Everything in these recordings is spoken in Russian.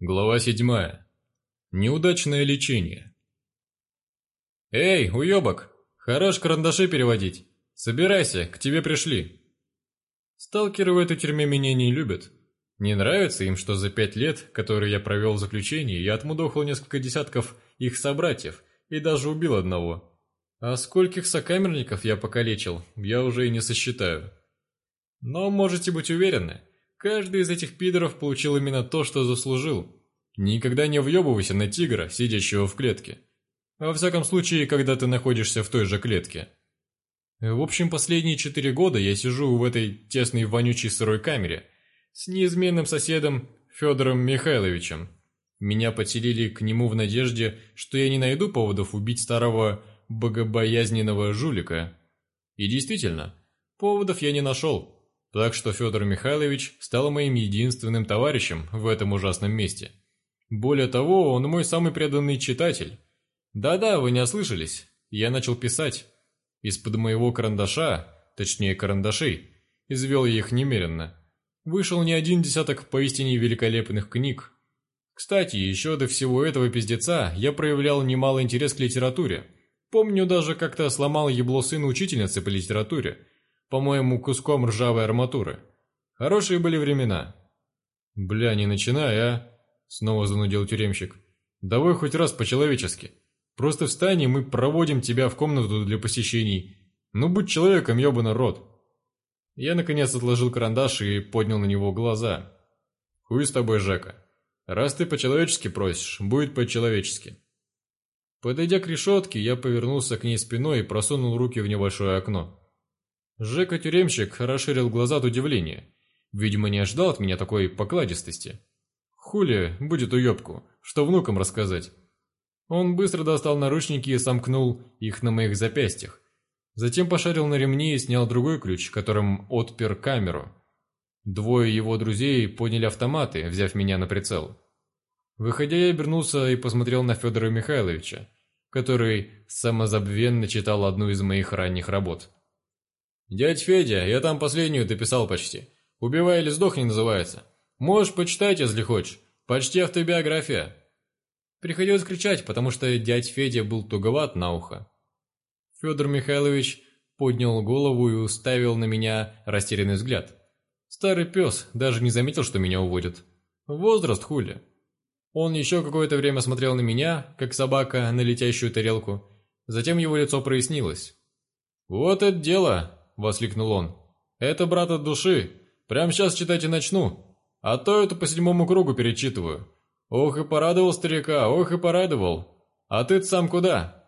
Глава седьмая. Неудачное лечение. «Эй, уебок! Хорош карандаши переводить! Собирайся, к тебе пришли!» Сталкеры в этой тюрьме меня не любят. Не нравится им, что за пять лет, которые я провел в заключении, я отмудохал несколько десятков их собратьев и даже убил одного. А скольких сокамерников я покалечил, я уже и не сосчитаю. Но можете быть уверены, каждый из этих пидоров получил именно то, что заслужил. Никогда не въебывайся на тигра, сидящего в клетке. Во всяком случае, когда ты находишься в той же клетке. В общем, последние четыре года я сижу в этой тесной вонючей сырой камере с неизменным соседом Федором Михайловичем. Меня подселили к нему в надежде, что я не найду поводов убить старого богобоязненного жулика. И действительно, поводов я не нашел, так что Федор Михайлович стал моим единственным товарищем в этом ужасном месте. Более того, он мой самый преданный читатель. Да-да, вы не ослышались, я начал писать. Из-под моего карандаша, точнее карандашей, извел я их немеренно. Вышел не один десяток поистине великолепных книг. Кстати, еще до всего этого пиздеца я проявлял немало интерес к литературе. Помню даже как-то сломал ебло сына учительницы по литературе, по-моему, куском ржавой арматуры. Хорошие были времена. Бля, не начинай, а? Снова занудил тюремщик. Давай хоть раз по-человечески. Просто встань, и мы проводим тебя в комнату для посещений. Ну, будь человеком, ёбаный рот. Я, наконец, отложил карандаш и поднял на него глаза. Хуй с тобой, Жека. Раз ты по-человечески просишь, будет по-человечески. Подойдя к решетке, я повернулся к ней спиной и просунул руки в небольшое окно. Жека-тюремщик расширил глаза от удивления. Видимо, не ожидал от меня такой покладистости. Хули будет уебку, что внукам рассказать. Он быстро достал наручники и сомкнул их на моих запястьях. Затем пошарил на ремне и снял другой ключ, которым отпер камеру. Двое его друзей подняли автоматы, взяв меня на прицел. Выходя, я обернулся и посмотрел на Федора Михайловича, который самозабвенно читал одну из моих ранних работ. «Дядь Федя, я там последнюю дописал почти. «Убивай или сдохни» называется. Можешь почитать, если хочешь. Почти автобиография. Приходилось кричать, потому что дядь Федя был туговат на ухо. Федор Михайлович поднял голову и уставил на меня растерянный взгляд. Старый пес даже не заметил, что меня уводят. Возраст хули. Он еще какое-то время смотрел на меня, как собака на летящую тарелку. Затем его лицо прояснилось. «Вот это дело!» – воскликнул он. «Это брат от души. Прямо сейчас читать и начну. А то это по седьмому кругу перечитываю. Ох и порадовал старика, ох и порадовал. А ты сам куда?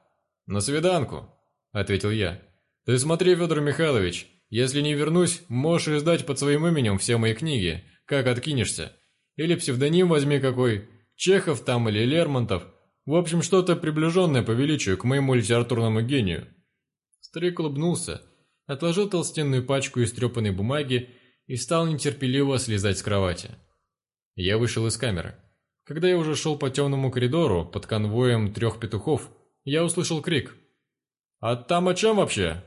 На свиданку, ответил я. Ты смотри, Федор Михайлович, если не вернусь, можешь издать под своим именем все мои книги, как откинешься. Или псевдоним возьми какой, Чехов там или Лермонтов. В общем, что-то приближенное по величию к моему литературному гению. Старик улыбнулся, отложил толстенную пачку истрепанной бумаги и стал нетерпеливо слезать с кровати. Я вышел из камеры. Когда я уже шел по темному коридору под конвоем трех петухов, я услышал крик. «А там о чем вообще?»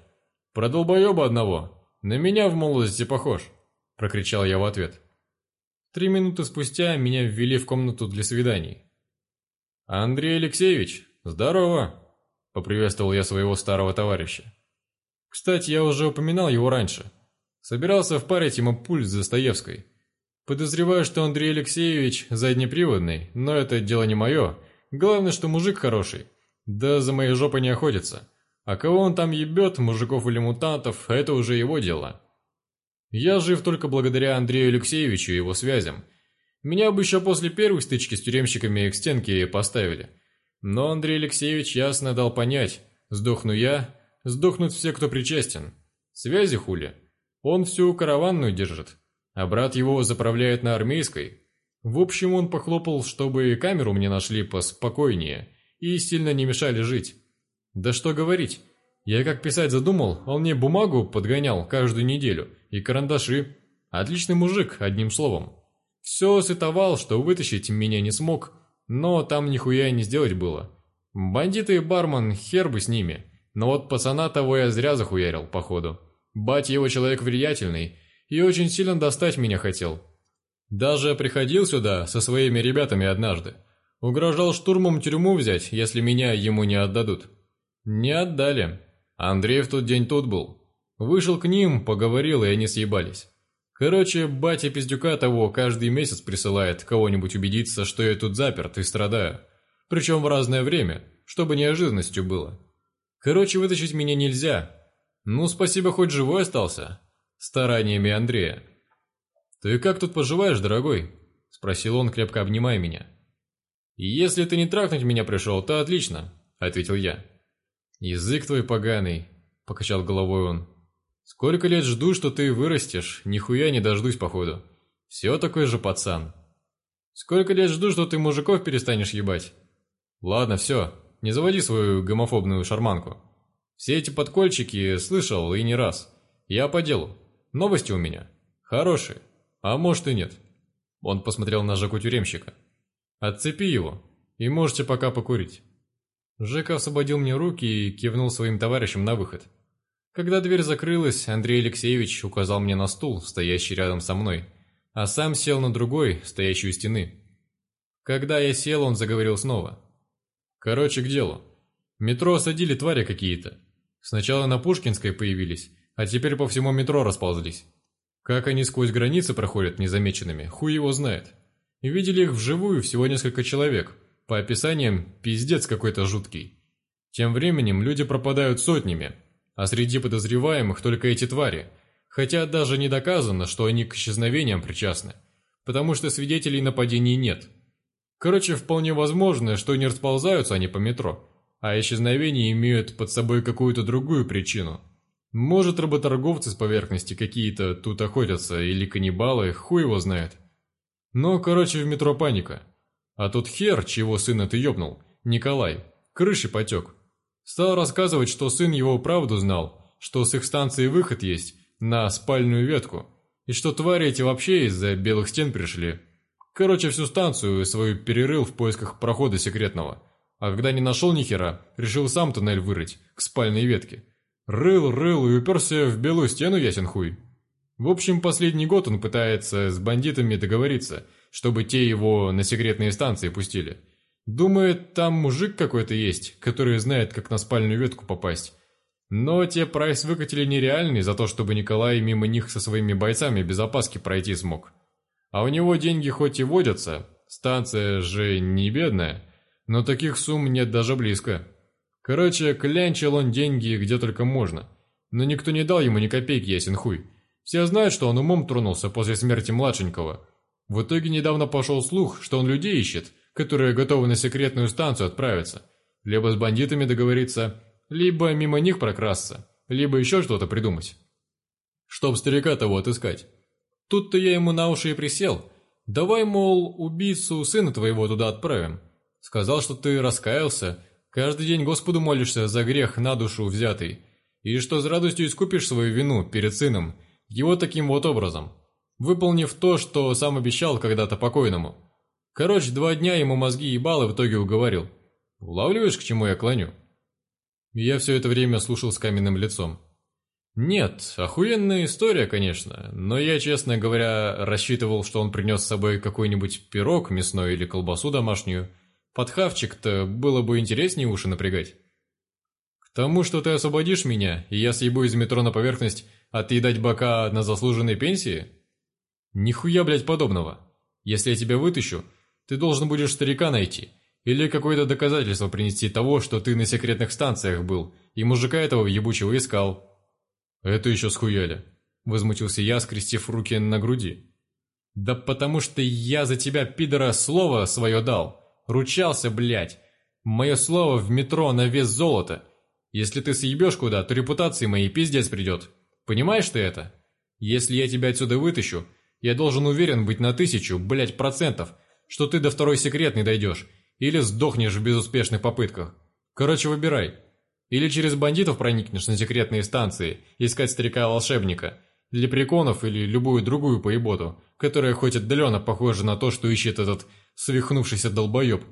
«Про долбоеба одного. На меня в молодости похож», – прокричал я в ответ. Три минуты спустя меня ввели в комнату для свиданий. «Андрей Алексеевич, здорово!» – поприветствовал я своего старого товарища. Кстати, я уже упоминал его раньше – Собирался впарить ему пульс Достоевской. Подозреваю, что Андрей Алексеевич заднеприводный, но это дело не мое. Главное, что мужик хороший. Да за моей жопой не охотится. А кого он там ебет, мужиков или мутантов, это уже его дело. Я жив только благодаря Андрею Алексеевичу и его связям. Меня бы еще после первой стычки с тюремщиками к стенке поставили. Но Андрей Алексеевич ясно дал понять, сдохну я, сдохнут все, кто причастен. Связи хули. Он всю караванную держит, а брат его заправляет на армейской. В общем, он похлопал, чтобы камеру мне нашли поспокойнее и сильно не мешали жить. Да что говорить, я как писать задумал, он мне бумагу подгонял каждую неделю и карандаши. Отличный мужик, одним словом. Все сытовал, что вытащить меня не смог, но там нихуя не сделать было. Бандиты и бармен, хер бы с ними. Но вот пацана того я зря захуярил, походу. Батя его человек влиятельный и очень сильно достать меня хотел. Даже приходил сюда со своими ребятами однажды. Угрожал штурмом тюрьму взять, если меня ему не отдадут. Не отдали. Андрей в тот день тут был. Вышел к ним, поговорил, и они съебались. Короче, батя пиздюка того каждый месяц присылает кого-нибудь убедиться, что я тут заперт и страдаю. Причем в разное время, чтобы неожиданностью было. Короче, вытащить меня нельзя. Ну, спасибо, хоть живой остался. Стараниями Андрея. «Ты как тут поживаешь, дорогой?» – спросил он, крепко обнимая меня. «Если ты не трахнуть меня пришел, то отлично», – ответил я. «Язык твой поганый», – покачал головой он. «Сколько лет жду, что ты вырастешь, нихуя не дождусь, походу. Все такой же пацан. Сколько лет жду, что ты мужиков перестанешь ебать. Ладно, все, не заводи свою гомофобную шарманку. Все эти подкольчики слышал и не раз. Я по делу. Новости у меня. Хорошие. А может и нет». Он посмотрел на Жеку тюремщика. «Отцепи его, и можете пока покурить». Жека освободил мне руки и кивнул своим товарищам на выход. Когда дверь закрылась, Андрей Алексеевич указал мне на стул, стоящий рядом со мной, а сам сел на другой, стоящий у стены. Когда я сел, он заговорил снова. «Короче, к делу. Метро осадили твари какие-то. Сначала на Пушкинской появились, а теперь по всему метро расползлись. Как они сквозь границы проходят незамеченными, хуй его знает. И видели их вживую всего несколько человек, по описаниям, пиздец какой-то жуткий. Тем временем люди пропадают сотнями, а среди подозреваемых только эти твари, хотя даже не доказано, что они к исчезновениям причастны, потому что свидетелей нападений нет. Короче, вполне возможно, что не расползаются они по метро, а исчезновения имеют под собой какую-то другую причину. Может, работорговцы с поверхности какие-то тут охотятся, или каннибалы, хуй его знает. Но, короче, в метро паника. А тот хер, чего сына ты ёбнул, Николай, крыши потек. Стал рассказывать, что сын его правду знал, что с их станции выход есть на спальную ветку, и что твари эти вообще из-за белых стен пришли. Короче, всю станцию свою перерыл в поисках прохода секретного. А когда не нашел ни хера, решил сам туннель вырыть к спальной ветке. Рыл, рыл и уперся в белую стену, ясен хуй. В общем, последний год он пытается с бандитами договориться – чтобы те его на секретные станции пустили. Думает, там мужик какой-то есть, который знает, как на спальную ветку попасть. Но те прайс выкатили нереальный за то, чтобы Николай мимо них со своими бойцами без опаски пройти смог. А у него деньги хоть и водятся, станция же не бедная, но таких сумм нет даже близко. Короче, клянчил он деньги где только можно. Но никто не дал ему ни копейки, ясен хуй. Все знают, что он умом тронулся после смерти младшенького – в итоге недавно пошел слух, что он людей ищет, которые готовы на секретную станцию отправиться. Либо с бандитами договориться, либо мимо них прокрасться, либо еще что-то придумать. Чтоб старика того отыскать. Тут-то я ему на уши и присел. Давай, мол, убийцу сына твоего туда отправим. Сказал, что ты раскаялся, каждый день Господу молишься за грех на душу взятый, и что с радостью искупишь свою вину перед сыном, его таким вот образом выполнив то, что сам обещал когда-то покойному. Короче, два дня ему мозги ебал и в итоге уговорил. Улавливаешь, к чему я клоню? Я все это время слушал с каменным лицом. Нет, охуенная история, конечно, но я, честно говоря, рассчитывал, что он принес с собой какой-нибудь пирог мясной или колбасу домашнюю. Подхавчик-то было бы интереснее уши напрягать. К тому, что ты освободишь меня, и я съебу из метро на поверхность отъедать бока на заслуженной пенсии? Нихуя, блядь, подобного. Если я тебя вытащу, ты должен будешь старика найти. Или какое-то доказательство принести того, что ты на секретных станциях был, и мужика этого ебучего искал. Это еще схуяли. Возмутился я, скрестив руки на груди. Да потому что я за тебя, пидора, слово свое дал. Ручался, блядь. Мое слово в метро на вес золота. Если ты съебешь куда, то репутации моей пиздец придет. Понимаешь ты это? Если я тебя отсюда вытащу, я должен уверен быть на тысячу, блять, процентов, что ты до второй секретной дойдешь, или сдохнешь в безуспешных попытках. Короче, выбирай. Или через бандитов проникнешь на секретные станции, искать старика-волшебника, лепреконов или любую другую поеботу, которая хоть отдаленно похожа на то, что ищет этот свихнувшийся долбоеб,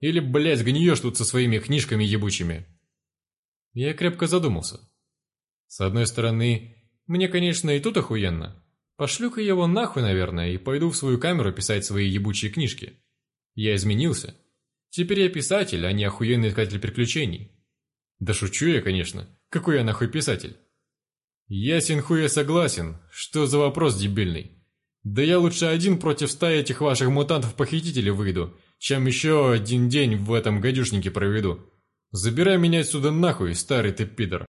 или, блядь, гниешь тут со своими книжками ебучими. Я крепко задумался. С одной стороны, мне, конечно, и тут охуенно, Пошлю-ка его нахуй, наверное, и пойду в свою камеру писать свои ебучие книжки. Я изменился. Теперь я писатель, а не охуенный искатель приключений. Да шучу я, конечно. Какой я нахуй писатель? Ясен хуя согласен. Что за вопрос дебильный? Да я лучше один против ста этих ваших мутантов-похитителей выйду, чем еще один день в этом гадюшнике проведу. Забирай меня отсюда нахуй, старый ты пидор.